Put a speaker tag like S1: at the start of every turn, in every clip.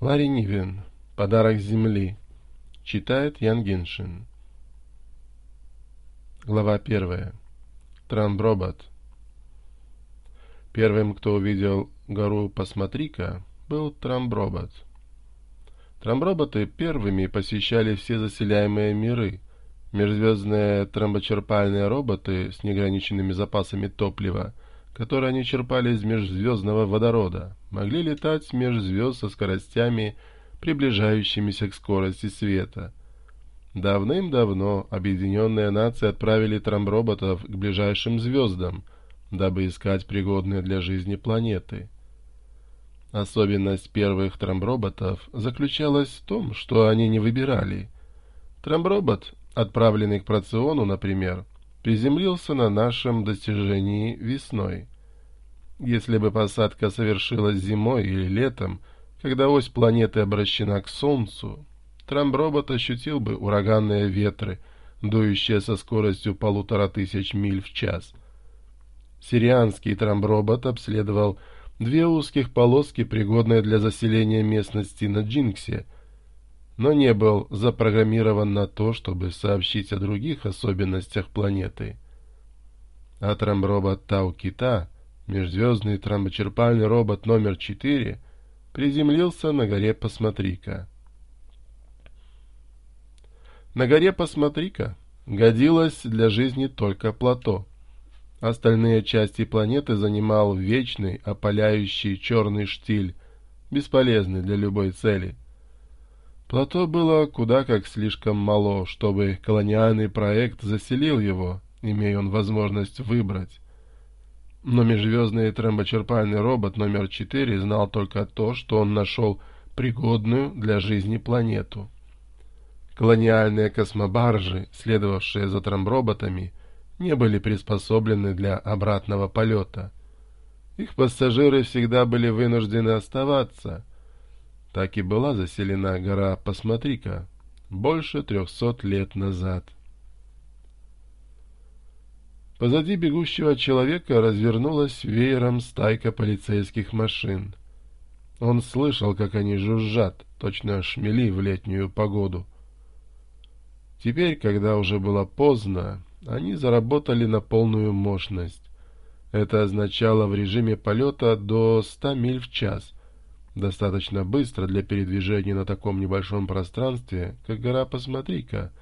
S1: Варенивен. Подарок земли. Читает Ян Геншин. Глава первая. Трамбробот. Первым, кто увидел гору «Посмотри-ка», был Трамбробот. Трамброботы первыми посещали все заселяемые миры. Межзвездные трамбочерпальные роботы с неограниченными запасами топлива – которые они черпали из межзвездного водорода, могли летать меж звезд со скоростями, приближающимися к скорости света. Давным-давно объединенные нации отправили трамброботов к ближайшим звездам, дабы искать пригодные для жизни планеты. Особенность первых трамброботов заключалась в том, что они не выбирали. Трамбробот, отправленный к Проциону, например, приземлился на нашем достижении весной. Если бы посадка совершилась зимой или летом, когда ось планеты обращена к Солнцу, трамбробот ощутил бы ураганные ветры, дующие со скоростью полутора тысяч миль в час. Сирианский трамбробот обследовал две узких полоски, пригодные для заселения местности на Джинксе – но не был запрограммирован на то, чтобы сообщить о других особенностях планеты. Атом робот Тау-Кита, межзвездный тромбочерпальный робот номер 4, приземлился на горе Посмотрика. На горе Посмотрика годилось для жизни только плато. Остальные части планеты занимал вечный, опаляющий черный штиль, бесполезный для любой цели. Плато было куда как слишком мало, чтобы колониальный проект заселил его, имея он возможность выбрать. Но межзвездный тромбочерпальный робот номер 4 знал только то, что он нашел пригодную для жизни планету. Колониальные космобаржи, следовавшие за тромброботами, не были приспособлены для обратного полета. Их пассажиры всегда были вынуждены оставаться – так и была заселена гора, посмотри-ка, больше трехсот лет назад. Позади бегущего человека развернулась веером стайка полицейских машин. Он слышал, как они жужжат, точно шмели в летнюю погоду. Теперь, когда уже было поздно, они заработали на полную мощность. Это означало в режиме полета до 100 миль в час — достаточно быстро для передвижения на таком небольшом пространстве, как гора Посмотри-ка,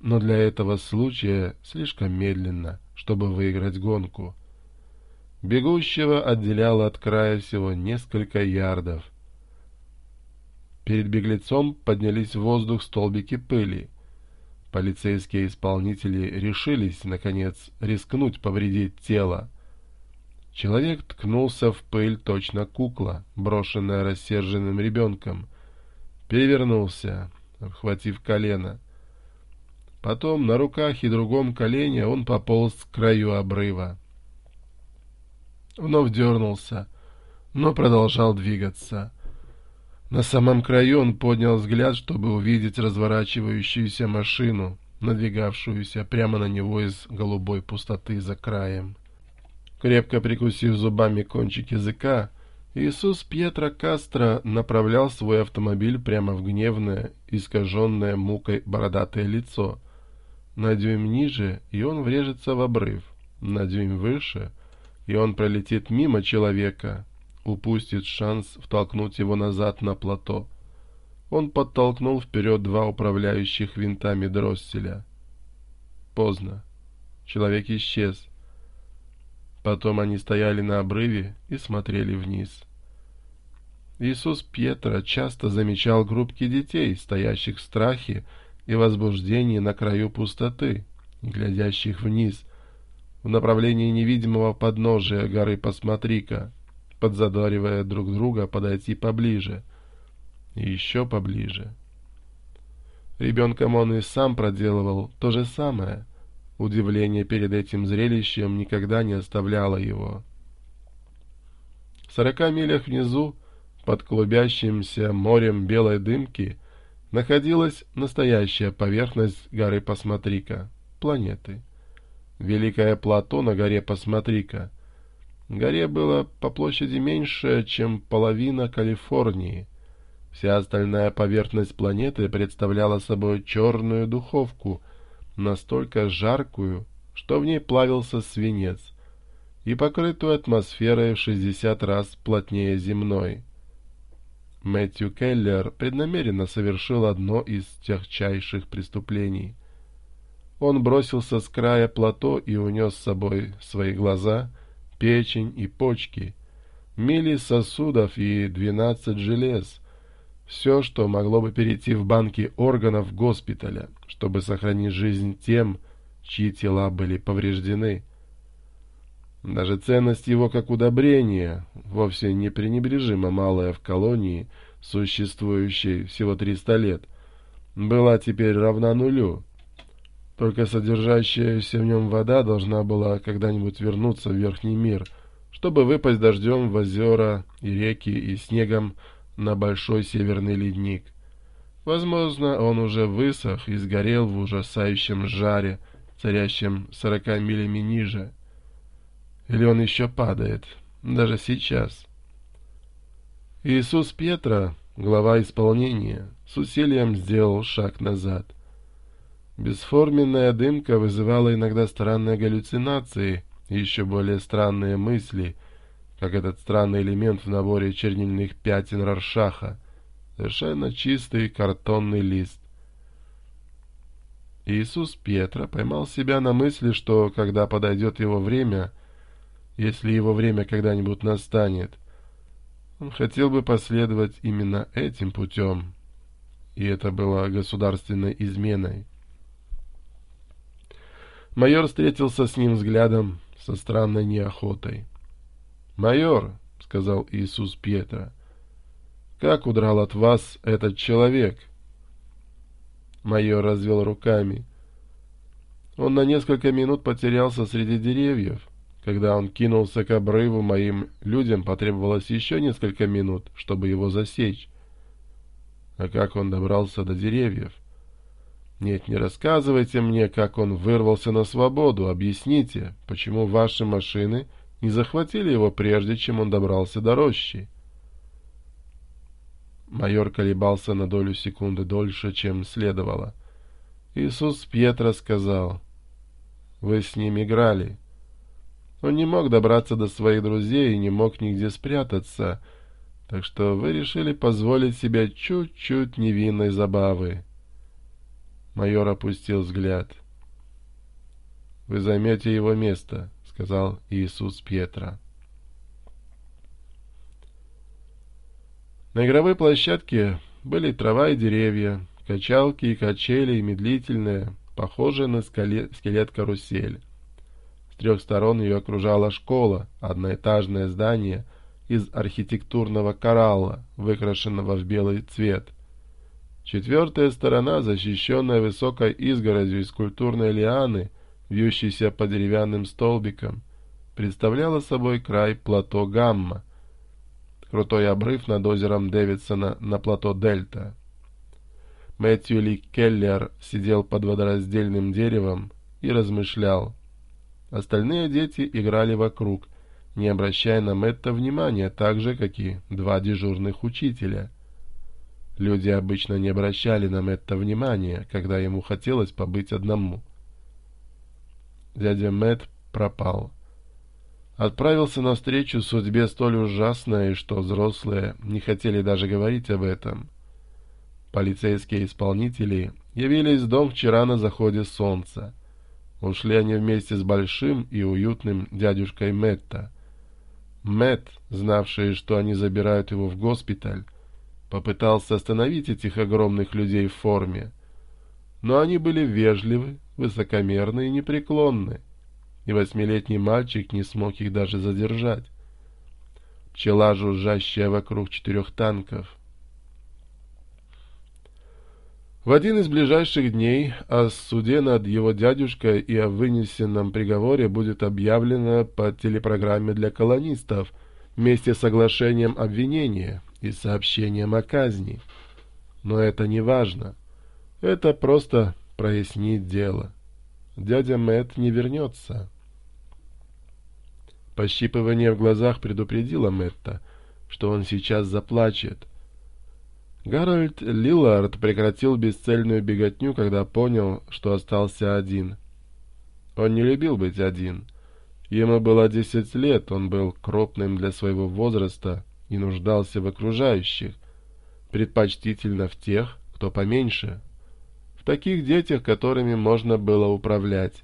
S1: но для этого случая слишком медленно, чтобы выиграть гонку. Бегущего отделяло от края всего несколько ярдов. Перед беглецом поднялись в воздух столбики пыли. Полицейские исполнители решились, наконец, рискнуть повредить тело. Человек ткнулся в пыль точно кукла, брошенная рассерженным ребенком. Перевернулся, обхватив колено. Потом на руках и другом колене он пополз к краю обрыва. Вновь дернулся, но продолжал двигаться. На самом краю он поднял взгляд, чтобы увидеть разворачивающуюся машину, надвигавшуюся прямо на него из голубой пустоты за краем. Крепко прикусив зубами кончик языка, Иисус Пьетро Кастро направлял свой автомобиль прямо в гневное, искаженное мукой бородатое лицо. На дюйм ниже, и он врежется в обрыв. На дюйм выше, и он пролетит мимо человека, упустит шанс втолкнуть его назад на плато. Он подтолкнул вперед два управляющих винтами дросселя. Поздно. Человек исчез. Потом они стояли на обрыве и смотрели вниз. Иисус Пьетро часто замечал группки детей, стоящих в страхе и возбуждении на краю пустоты, глядящих вниз, в направлении невидимого подножия горы Посмотри-ка, подзадоривая друг друга подойти поближе и еще поближе. Ребенком он и сам проделывал то же самое — Удивление перед этим зрелищем никогда не оставляло его. В сорока милях внизу, под клубящимся морем белой дымки, находилась настоящая поверхность горы Посмотрика, планеты. Великое плато на горе Посмотрика. Горе было по площади меньше, чем половина Калифорнии. Вся остальная поверхность планеты представляла собой черную духовку — настолько жаркую, что в ней плавился свинец, и покрытую атмосферой в 60 раз плотнее земной. Мэтью Келлер преднамеренно совершил одно из тягчайших преступлений. Он бросился с края плато и унес с собой свои глаза, печень и почки, мили сосудов и двенадцать желез, все, что могло бы перейти в банки органов госпиталя, чтобы сохранить жизнь тем, чьи тела были повреждены. Даже ценность его как удобрения вовсе не пренебрежимо малая в колонии, существующей всего 300 лет, была теперь равна нулю. Только содержащаяся в нем вода должна была когда-нибудь вернуться в верхний мир, чтобы выпасть дождем в озера и реки и снегом на большой северный ледник. Возможно, он уже высох и сгорел в ужасающем жаре, царящем сорока милями ниже. Или он еще падает, даже сейчас. Иисус Петра, глава исполнения, с усилием сделал шаг назад. Бесформенная дымка вызывала иногда странные галлюцинации и еще более странные мысли, как этот странный элемент в наборе чернильных пятен Раршаха совершенно чистый картонный лист. Иисус Петра поймал себя на мысли, что когда подойдет его время, если его время когда-нибудь настанет, он хотел бы последовать именно этим путем, и это было государственной изменой. Майор встретился с ним взглядом со странной неохотой. «Майор», — сказал Иисус Петра, — как удрал от вас этот человек? Майор развел руками. Он на несколько минут потерялся среди деревьев. Когда он кинулся к обрыву, моим людям потребовалось еще несколько минут, чтобы его засечь. А как он добрался до деревьев? Нет, не рассказывайте мне, как он вырвался на свободу. Объясните, почему ваши машины не захватили его, прежде чем он добрался до рощи. Майор колебался на долю секунды дольше, чем следовало. Иисус Пьетро сказал, «Вы с ним играли». Он не мог добраться до своих друзей и не мог нигде спрятаться, так что вы решили позволить себе чуть-чуть невинной забавы. Майор опустил взгляд. «Вы займете его место», — сказал Иисус Пьетро. На игровой площадке были трава и деревья, качалки и качели, и медлительная, похожая на скелет-карусель. С трех сторон ее окружала школа, одноэтажное здание из архитектурного коралла, выкрашенного в белый цвет. Четвертая сторона, защищенная высокой изгородью из культурной лианы, вьющейся по деревянным столбикам, представляла собой край плато Гамма — крутой обрыв над озером Дэвидсона на плато Дельта. Мэтью Ли Келлер сидел под водораздельным деревом и размышлял. Остальные дети играли вокруг, не обращая на Мэтта внимания, так же, как и два дежурных учителя. Люди обычно не обращали на Мэтта внимания, когда ему хотелось побыть одному. Дядя Мэтт пропал отправился навстречу судьбе столь ужасной, что взрослые не хотели даже говорить об этом. Полицейские исполнители явились в дом вчера на заходе солнца. Ушли они вместе с большим и уютным дядюшкой Мэтта. Мэтт, знавший, что они забирают его в госпиталь, попытался остановить этих огромных людей в форме. Но они были вежливы, высокомерны и непреклонны и восьмилетний мальчик не смог их даже задержать. Пчела, жужжащая вокруг четырех танков. В один из ближайших дней о суде над его дядюшкой и о вынесенном приговоре будет объявлено по телепрограмме для колонистов вместе с соглашением обвинения и сообщением о казни. Но это не важно. Это просто прояснит дело. Дядя Мэтт не вернется. Пощипывание в глазах предупредило Мэтта, что он сейчас заплачет. Гарольд Лиллард прекратил бесцельную беготню, когда понял, что остался один. Он не любил быть один. Ему было десять лет, он был крупным для своего возраста и нуждался в окружающих, предпочтительно в тех, кто поменьше, в таких детях, которыми можно было управлять.